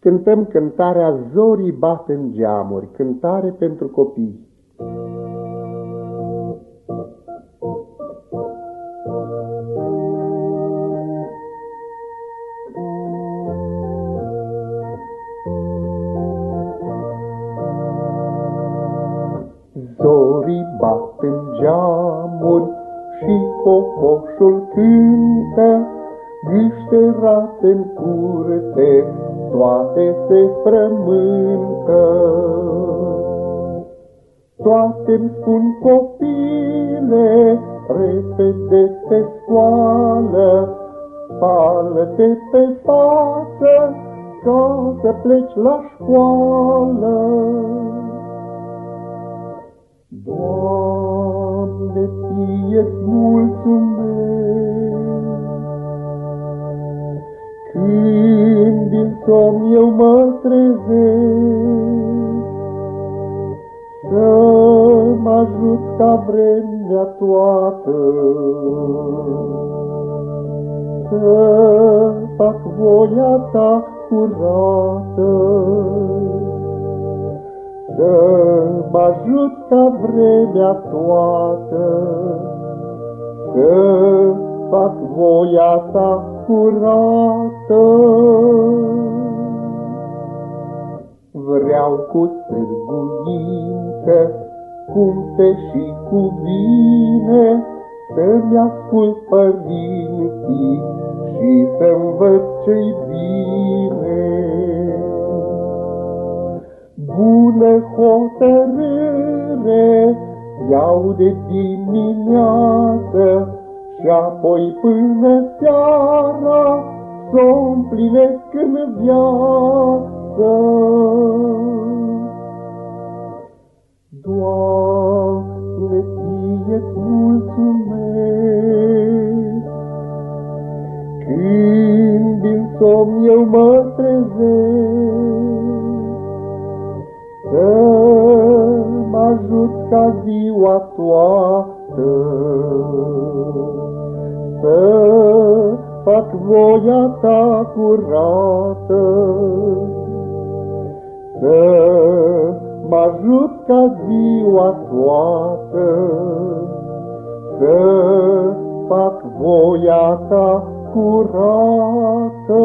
Cântăm cântarea Zorii bat în geamuri, cântare pentru copii. Zorii bat în geamuri și cocoșul cântă, Gâșterate în curte, toate se frământă. Toate-mi spun copile, repede te scoală, spală-te pe față, ca să pleci la școală. Doamne, ție-ți mulțumesc, din somn eu mă trezesc, Să mă ajut ca vremea toată, Să fac voia ta curată, Să mă ajut ca vremea toată, Să fac voia ta curată. Vreau cu sârguință, cum se și cuvine, Să-mi ascult părinții și să văd ce-i bine. Bună hotărâre, iau de dimineață, și apoi până seara s-o împlinesc în viață. Doamne, ție-ți mulțumesc, Când din somn eu mă trezesc, Să mă ajut ca ziua toată, să fac voia ta curată, să mă ajut ca ziua toată, să fac voia ta curată.